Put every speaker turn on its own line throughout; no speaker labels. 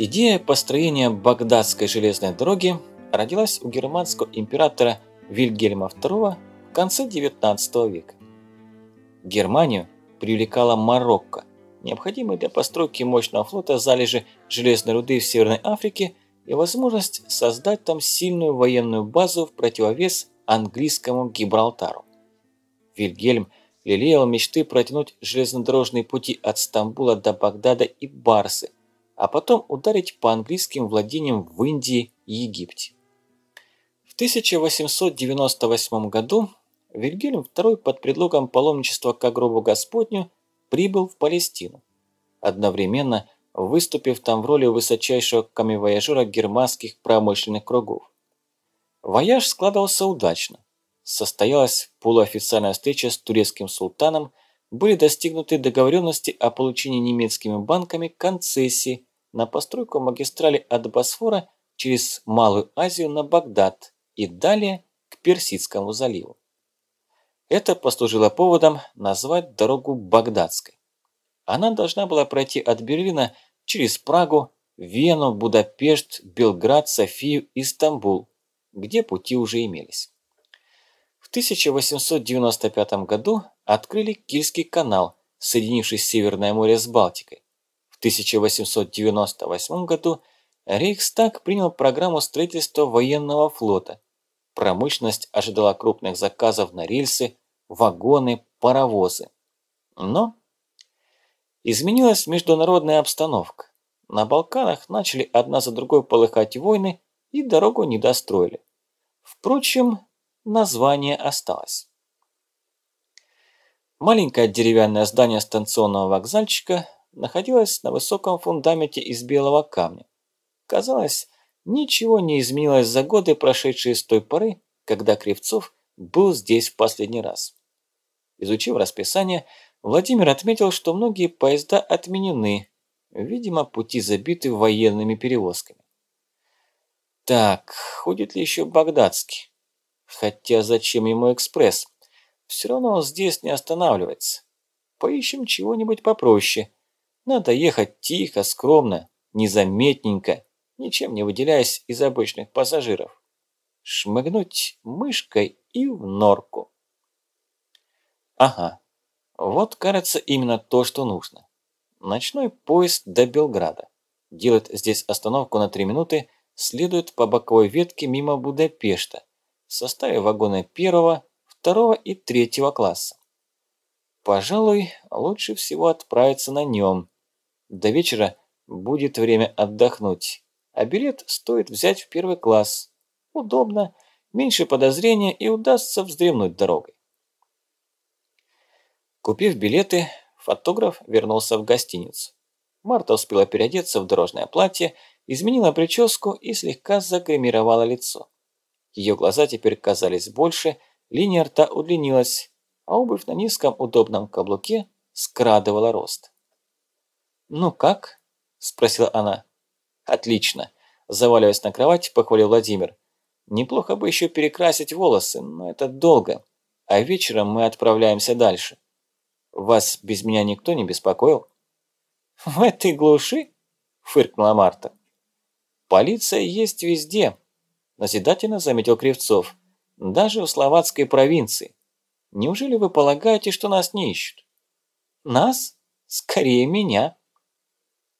Идея построения Багдадской железной дороги родилась у германского императора Вильгельма II в конце XIX века. Германию привлекала Марокко, необходимые для постройки мощного флота залежи железной руды в Северной Африке и возможность создать там сильную военную базу в противовес английскому Гибралтару. Вильгельм лелеял мечты протянуть железнодорожные пути от Стамбула до Багдада и Барсы, а потом ударить по английским владениям в Индии и Египте. В 1898 году Вильгельм II под предлогом паломничества к гробу Господню прибыл в Палестину, одновременно выступив там в роли высочайшего коммивояжера германских промышленных кругов. Вояж складывался удачно. Состоялась полуофициальная встреча с турецким султаном, были достигнуты договоренности о получении немецкими банками концессии на постройку магистрали от Босфора через Малую Азию на Багдад и далее к Персидскому заливу. Это послужило поводом назвать дорогу Багдадской. Она должна была пройти от Берлина через Прагу, Вену, Будапешт, Белград, Софию и Стамбул, где пути уже имелись. В 1895 году открыли Кильский канал, соединивший Северное море с Балтикой. В 1898 году Рейхстаг принял программу строительства военного флота, Промышленность ожидала крупных заказов на рельсы, вагоны, паровозы. Но изменилась международная обстановка. На Балканах начали одна за другой полыхать войны и дорогу не достроили. Впрочем, название осталось. Маленькое деревянное здание станционного вокзальчика находилось на высоком фундаменте из белого камня. Казалось, Ничего не изменилось за годы, прошедшие с той поры, когда Кривцов был здесь в последний раз. Изучив расписание, Владимир отметил, что многие поезда отменены, видимо, пути забиты военными перевозками. Так, ходит ли еще Багдадский? Хотя зачем ему экспресс? Все равно он здесь не останавливается. Поищем чего-нибудь попроще. Надо ехать тихо, скромно, незаметненько ничем не выделяясь из обычных пассажиров. Шмыгнуть мышкой и в норку. Ага, вот кажется именно то, что нужно. Ночной поезд до Белграда. Делает здесь остановку на 3 минуты, следует по боковой ветке мимо Будапешта в составе вагона первого, второго и третьего класса. Пожалуй, лучше всего отправиться на нем. До вечера будет время отдохнуть а билет стоит взять в первый класс. Удобно, меньше подозрения и удастся вздремнуть дорогой. Купив билеты, фотограф вернулся в гостиницу. Марта успела переодеться в дорожное платье, изменила прическу и слегка загримировала лицо. Ее глаза теперь казались больше, линия рта удлинилась, а обувь на низком удобном каблуке скрадывала рост. «Ну как?» – спросила она. «Отлично!» – заваливаясь на кровать, похвалил Владимир. «Неплохо бы еще перекрасить волосы, но это долго, а вечером мы отправляемся дальше. Вас без меня никто не беспокоил?» «В этой глуши?» – фыркнула Марта. «Полиция есть везде», – назидательно заметил Кривцов. «Даже в словацкой провинции. Неужели вы полагаете, что нас не ищут?» «Нас? Скорее меня».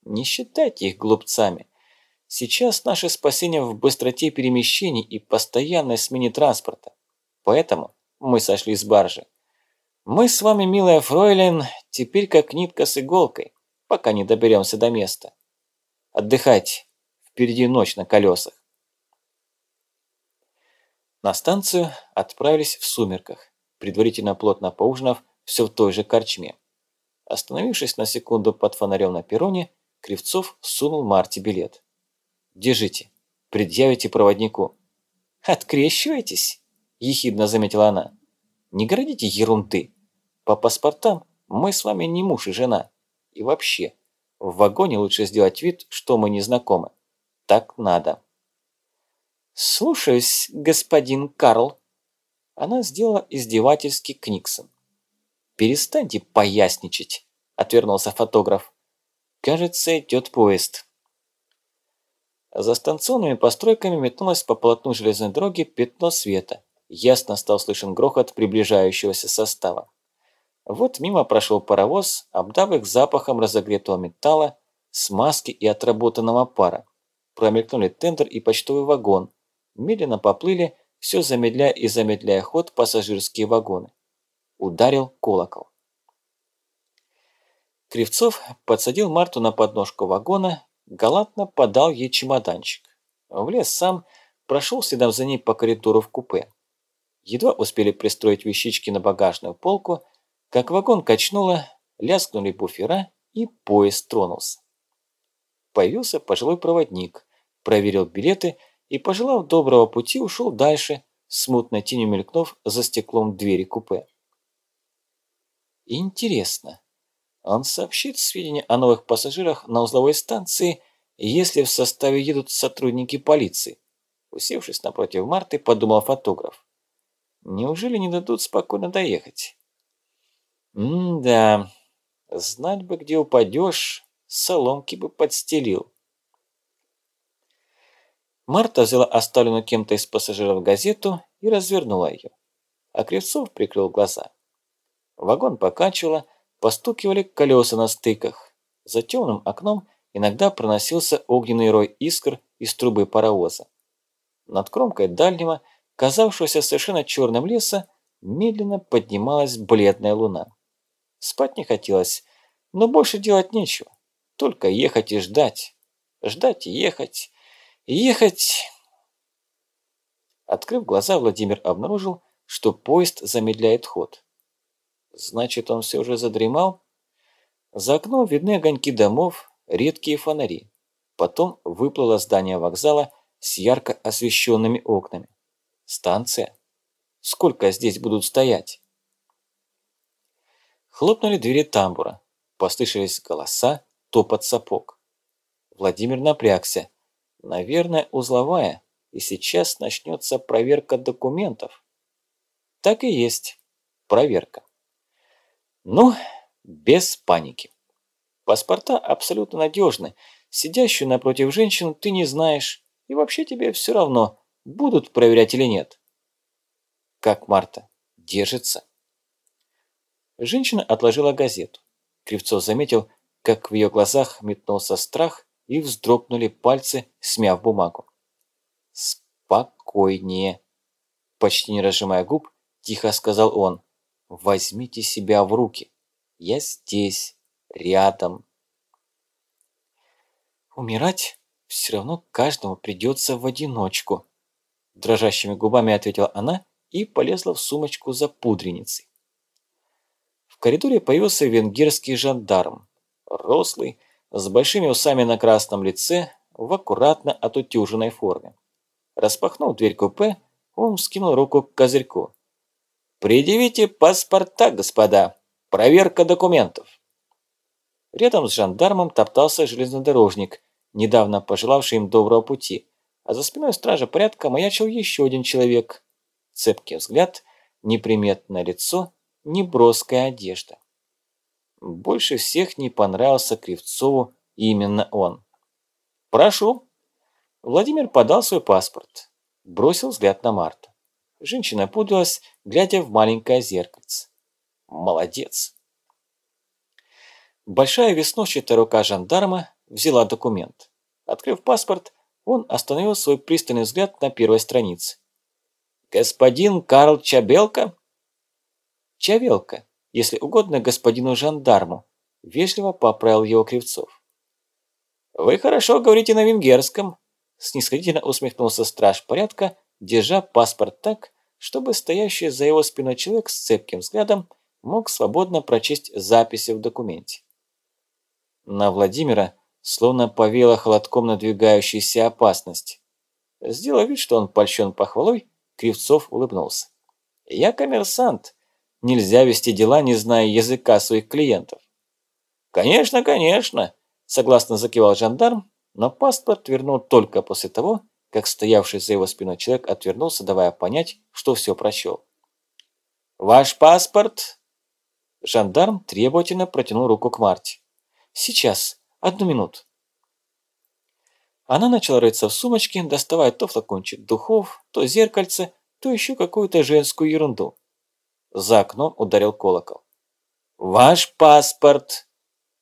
«Не считайте их глупцами. Сейчас наше спасение в быстроте перемещений и постоянной смене транспорта. Поэтому мы сошли с баржи. Мы с вами, милая фройлен, теперь как нитка с иголкой, пока не доберемся до места. Отдыхайте, впереди ночь на колесах. На станцию отправились в сумерках, предварительно плотно поужинав все в той же корчме. Остановившись на секунду под фонарем на перроне, Кривцов сунул Марте билет. Держите, предъявите проводнику». «Открещиваетесь?» – ехидно заметила она. «Не городите ерунды. По паспортам мы с вами не муж и жена. И вообще, в вагоне лучше сделать вид, что мы не знакомы. Так надо». «Слушаюсь, господин Карл». Она сделала издевательский книксон. «Перестаньте поясничать», – отвернулся фотограф. «Кажется, идет поезд». За станционными постройками метнулось по полотну железной дороги пятно света. Ясно стал слышен грохот приближающегося состава. Вот мимо прошел паровоз, обдав их запахом разогретого металла, смазки и отработанного пара. Промелькнули тендер и почтовый вагон. Медленно поплыли, все замедляя и замедляя ход пассажирские вагоны. Ударил колокол. Кривцов подсадил Марту на подножку вагона, галантно подал ей чемоданчик. Влез сам, прошел следом за ней по коридору в купе. Едва успели пристроить вещички на багажную полку, как вагон качнуло, лязгнули буфера и поезд тронулся. Появился пожилой проводник, проверил билеты и, пожелав доброго пути, ушел дальше, смутно тенью мелькнув за стеклом двери купе. Интересно, он сообщит сведения о новых пассажирах на узловой станции, если в составе едут сотрудники полиции. Усевшись напротив Марты, подумал фотограф. Неужели не дадут спокойно доехать? М-да, знать бы, где упадешь, соломки бы подстелил. Марта взяла оставленную кем-то из пассажиров газету и развернула ее. А Кривцов прикрыл глаза. Вагон покачивало, постукивали колеса на стыках. За темным окном иногда проносился огненный рой искр из трубы паровоза. Над кромкой дальнего, казавшегося совершенно черным леса, медленно поднималась бледная луна. Спать не хотелось, но больше делать нечего. Только ехать и ждать. Ждать и ехать. ехать... Открыв глаза, Владимир обнаружил, что поезд замедляет ход. Значит, он все же задремал? За окном видны огоньки домов, редкие фонари. Потом выплыло здание вокзала с ярко освещенными окнами. Станция? Сколько здесь будут стоять? Хлопнули двери тамбура. Послышались голоса, топот сапог. Владимир напрягся. Наверное, узловая, и сейчас начнется проверка документов. Так и есть. Проверка. Ну, без паники. Паспорта абсолютно надежны. Сидящую напротив женщину ты не знаешь. И вообще тебе все равно, будут проверять или нет. Как Марта? Держится? Женщина отложила газету. Кривцов заметил, как в ее глазах метнулся страх и вздрогнули пальцы, смяв бумагу. «Спокойнее!» Почти не разжимая губ, тихо сказал он. «Возьмите себя в руки. Я здесь, рядом». «Умирать все равно каждому придется в одиночку», дрожащими губами ответила она и полезла в сумочку за пудреницей. В коридоре появился венгерский жандарм. Рослый, с большими усами на красном лице, в аккуратно отутюженной форме. Распахнув дверь купе, он вскинул руку к козырьку. «Предъявите паспорта, господа! Проверка документов!» Рядом с жандармом топтался железнодорожник, недавно пожелавший им доброго пути, а за спиной стража порядка маячил еще один человек. Цепкий взгляд, неприметное лицо неброская одежда. Больше всех не понравился Кривцову именно он. «Прошу». Владимир подал свой паспорт. Бросил взгляд на Марту. Женщина пудрилась, глядя в маленькое зеркальце. «Молодец». Большая веснущатая рука жандарма взяла документ. Открыв паспорт, он остановил свой пристальный взгляд на первой странице. «Господин Карл Чабелка?» Чавелка, если угодно господину жандарму, вежливо поправил его Кривцов. «Вы хорошо говорите на венгерском», – снисходительно усмехнулся страж порядка, держа паспорт так, чтобы стоящий за его спиной человек с цепким взглядом мог свободно прочесть записи в документе. На Владимира словно повеяло холодком надвигающейся опасность. Сделав вид, что он польщен похвалой, Кривцов улыбнулся. «Я коммерсант, Нельзя вести дела, не зная языка своих клиентов. «Конечно, конечно», – согласно закивал жандарм, но паспорт вернул только после того, как стоявший за его спиной человек отвернулся, давая понять, что все прочел. «Ваш паспорт?» Жандарм требовательно протянул руку к Марте. «Сейчас, одну минуту». Она начала рыться в сумочке, доставая то флакончик духов, то зеркальце, то еще какую-то женскую ерунду. За окном ударил колокол. «Ваш паспорт!»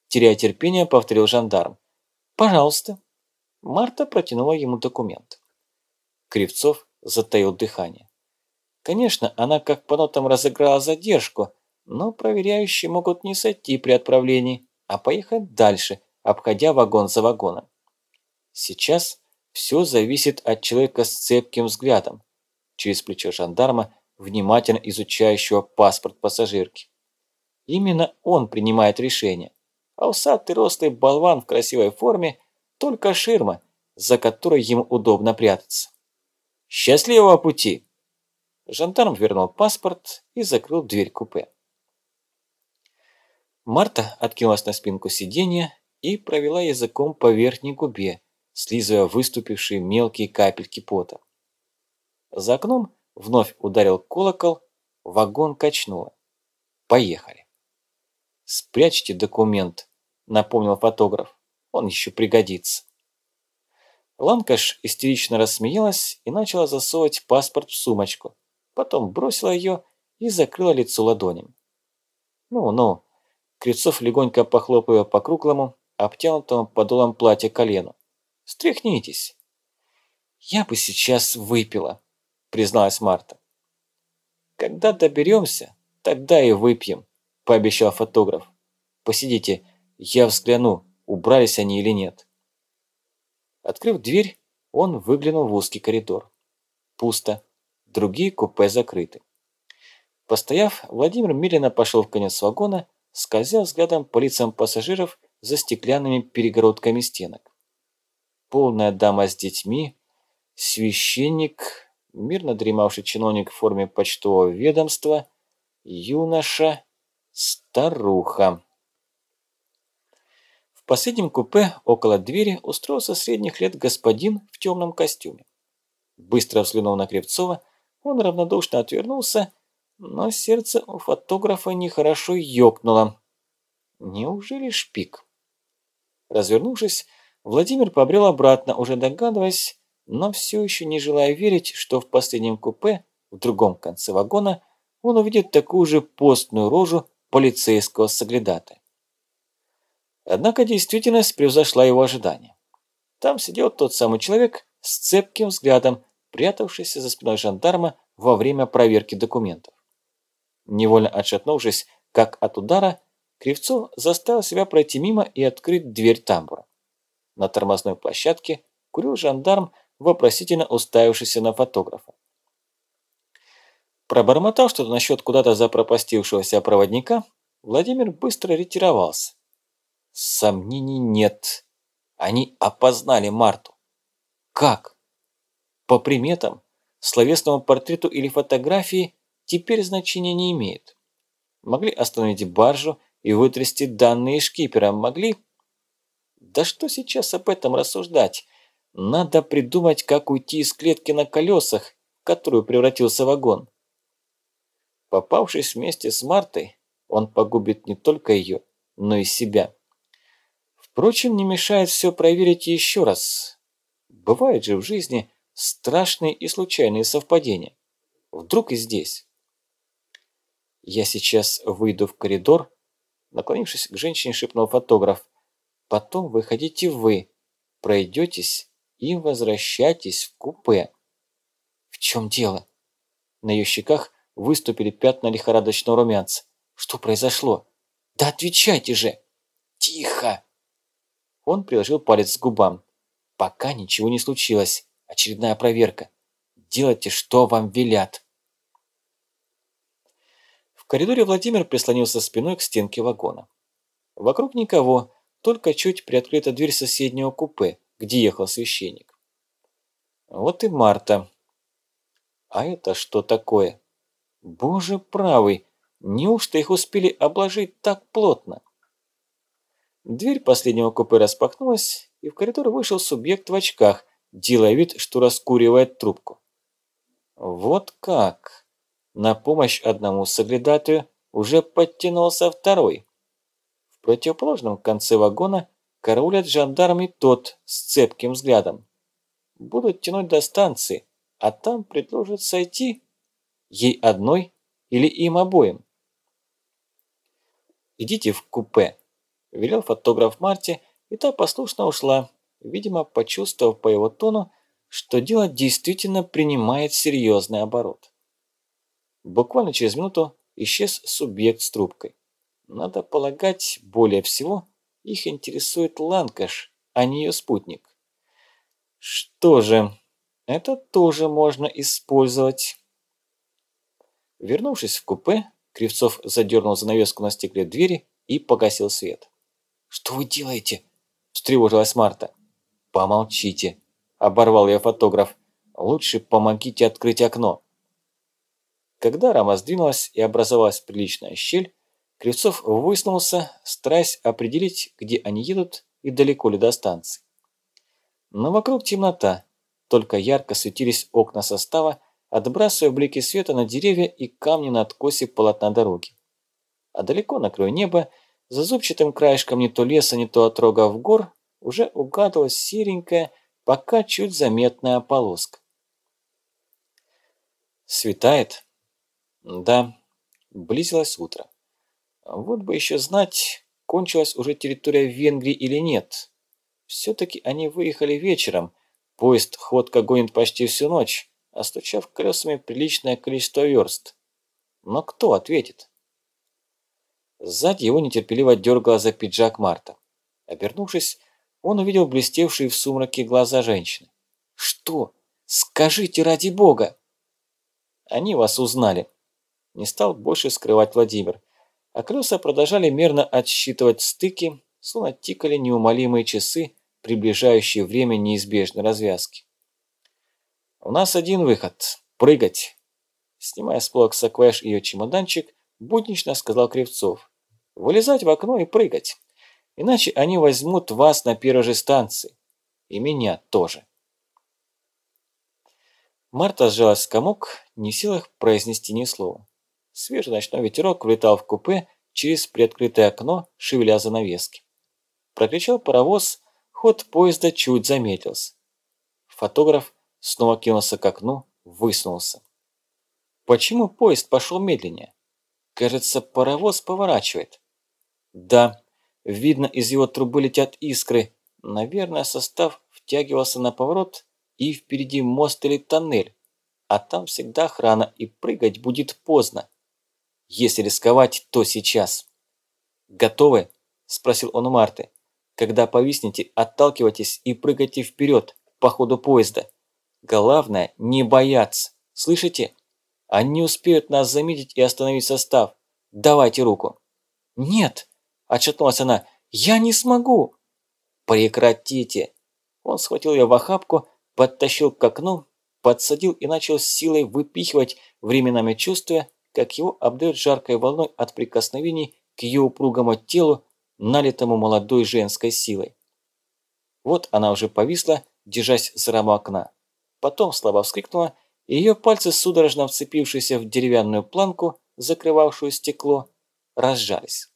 Теряя терпение, повторил жандарм. «Пожалуйста». Марта протянула ему документ. Кривцов затаил дыхание. Конечно, она как по нотам разыграла задержку, но проверяющие могут не сойти при отправлении, а поехать дальше, обходя вагон за вагоном. Сейчас все зависит от человека с цепким взглядом, через плечо жандарма, внимательно изучающего паспорт пассажирки. Именно он принимает решение, а усатый рослый болван в красивой форме – только ширма, за которой ему удобно прятаться. «Счастливого пути!» Жандарм вернул паспорт и закрыл дверь купе. Марта откинулась на спинку сиденья и провела языком по верхней губе, слизывая выступившие мелкие капельки пота. За окном вновь ударил колокол, вагон качнуло. Поехали. «Спрячьте документ», — напомнил фотограф. «Он еще пригодится». Ланкаш истерично рассмеялась и начала засовывать паспорт в сумочку. Потом бросила ее и закрыла лицо ладонями. «Ну-ну», Крицов легонько похлопывая по круглому, обтянутому подолом платья колену. «Стряхнитесь!» «Я бы сейчас выпила», — призналась Марта. «Когда доберемся, тогда и выпьем», — пообещал фотограф. «Посидите, я взгляну, убрались они или нет». Открыв дверь, он выглянул в узкий коридор. Пусто, другие купе закрыты. Постояв, Владимир медленно пошел в конец вагона скользя взглядом по лицам пассажиров за стеклянными перегородками стенок. Полная дама с детьми, священник, мирно дремавший чиновник в форме почтового ведомства, юноша, старуха. Последнем купе около двери устроился средних лет господин в темном костюме. Быстро взглянув на Кривцова, он равнодушно отвернулся но сердце у фотографа нехорошо ёкнуло. Неужели шпик? Развернувшись, Владимир побрел обратно, уже догадываясь, но все еще не желая верить, что в последнем купе, в другом конце вагона, он увидит такую же постную рожу полицейского соглядата. Однако действительность превзошла его ожидания. Там сидел тот самый человек с цепким взглядом, прятавшийся за спиной жандарма во время проверки документов. Невольно отшатнувшись, как от удара, Кривцов заставил себя пройти мимо и открыть дверь тамбура. На тормозной площадке курил жандарм, вопросительно уставившийся на фотографа. Пробормотав что-то насчет куда-то запропастившегося проводника, Владимир быстро ретировался. Сомнений нет. Они опознали Марту. Как? По приметам, словесному портрету или фотографии теперь значения не имеет. Могли остановить баржу и вытрясти данные шкипера, могли... Да что сейчас об этом рассуждать? Надо придумать, как уйти из клетки на колесах, которую превратился вагон. Попавшись вместе с Мартой, он погубит не только ее, но и себя. Впрочем, не мешает все проверить еще раз. Бывают же в жизни страшные и случайные совпадения. Вдруг и здесь. «Я сейчас выйду в коридор», наклонившись к женщине, шепнул фотограф. «Потом выходите вы, пройдетесь и возвращайтесь в купе». «В чем дело?» На ее щеках выступили пятна лихорадочного румянца. «Что произошло?» «Да отвечайте же!» «Тихо!» Он приложил палец к губам. «Пока ничего не случилось. Очередная проверка. Делайте, что вам велят». В коридоре Владимир прислонился спиной к стенке вагона. Вокруг никого, только чуть приоткрыта дверь соседнего купе, где ехал священник. Вот и Марта. А это что такое? Боже правый, неужто их успели обложить так плотно? Дверь последнего купе распахнулась, и в коридор вышел субъект в очках, делая вид, что раскуривает трубку. Вот как! На помощь одному соглядатую уже подтянулся второй. В противоположном конце вагона караулят жандармы тот с цепким взглядом. Будут тянуть до станции, а там предложат сойти ей одной или им обоим. «Идите в купе», – велел фотограф Марте, и та послушно ушла, видимо, почувствовав по его тону, что дело действительно принимает серьезный оборот. Буквально через минуту исчез субъект с трубкой. Надо полагать, более всего их интересует Ланкаш, а не ее спутник. Что же, это тоже можно использовать. Вернувшись в купе, Кривцов задернул занавеску на стекле двери и погасил свет. «Что вы делаете?» – встревожилась Марта. «Помолчите», – оборвал я фотограф. «Лучше помогите открыть окно». Когда рама сдвинулась и образовалась приличная щель, Кривцов высунулся, стараясь определить, где они едут и далеко ли до станции. Но вокруг темнота, только ярко светились окна состава, отбрасывая блики света на деревья и камни на откосе полотна дороги. А далеко на краю неба, за зубчатым краешком не то леса, не то отрогов гор, уже угадывалась серенькая, пока чуть заметная полоска. Светает? Да, близилось утро. Вот бы еще знать, кончилась уже территория Венгрии или нет. Все-таки они выехали вечером, поезд ходка гонит почти всю ночь, остучав колесами приличное количество верст. Но кто ответит? Сзади его нетерпеливо дергала за пиджак Марта. Обернувшись, он увидел блестевшие в сумраке глаза женщины. «Что? Скажите ради бога!» «Они вас узнали», – не стал больше скрывать Владимир а колеса продолжали мерно отсчитывать стыки, словно тикали неумолимые часы, приближающие время неизбежной развязки. «У нас один выход – прыгать!» Снимая с полок саквояж ее чемоданчик, буднично сказал Кривцов. «Вылезать в окно и прыгать, иначе они возьмут вас на первой же станции. И меня тоже». Марта сжалась в комок, не в силах произнести ни слова. Свежий ночной ветерок влетал в купе через приоткрытое окно, шевеля занавески. Прокричал паровоз, ход поезда чуть замедлился. Фотограф снова кинулся к окну, высунулся. Почему поезд пошел медленнее? Кажется, паровоз поворачивает. Да, видно, из его трубы летят искры. Наверное, состав втягивался на поворот, и впереди мост или тоннель. А там всегда охрана, и прыгать будет поздно. Если рисковать, то сейчас. «Готовы?» – спросил он у Марты. «Когда повиснете, отталкивайтесь и прыгайте вперед по ходу поезда. Главное – не бояться. Слышите? Они успеют нас заметить и остановить состав. Давайте руку». «Нет!» – отшатнулась она. «Я не смогу!» «Прекратите!» Он схватил ее в охапку, подтащил к окну, подсадил и начал с силой выпихивать, временами чувствуя, как его обдает жаркой волной от прикосновений к ее упругому телу, налитому молодой женской силой. Вот она уже повисла, держась за раму окна. Потом слабо вскрикнула, и ее пальцы, судорожно вцепившиеся в деревянную планку, закрывавшую стекло, разжались.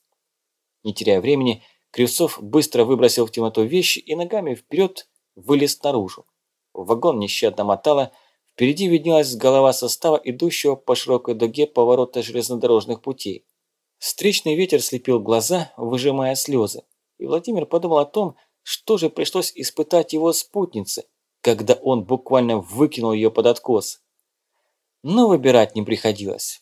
Не теряя времени, Кривцов быстро выбросил в темноту вещи и ногами вперед вылез наружу. Вагон нещадно мотало, Впереди виднелась голова состава, идущего по широкой дуге поворота железнодорожных путей. Встречный ветер слепил глаза, выжимая слезы. И Владимир подумал о том, что же пришлось испытать его спутнице, когда он буквально выкинул ее под откос. Но выбирать не приходилось.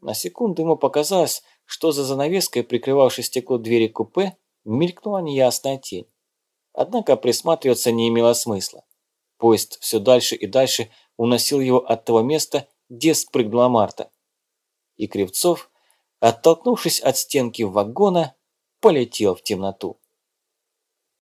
На секунду ему показалось, что за занавеской, прикрывавшей стекло двери купе, мелькнула неясная тень. Однако присматриваться не имело смысла. Поезд все дальше и дальше уносил его от того места, где спрыгнула Марта. И Кривцов, оттолкнувшись от стенки вагона, полетел в темноту.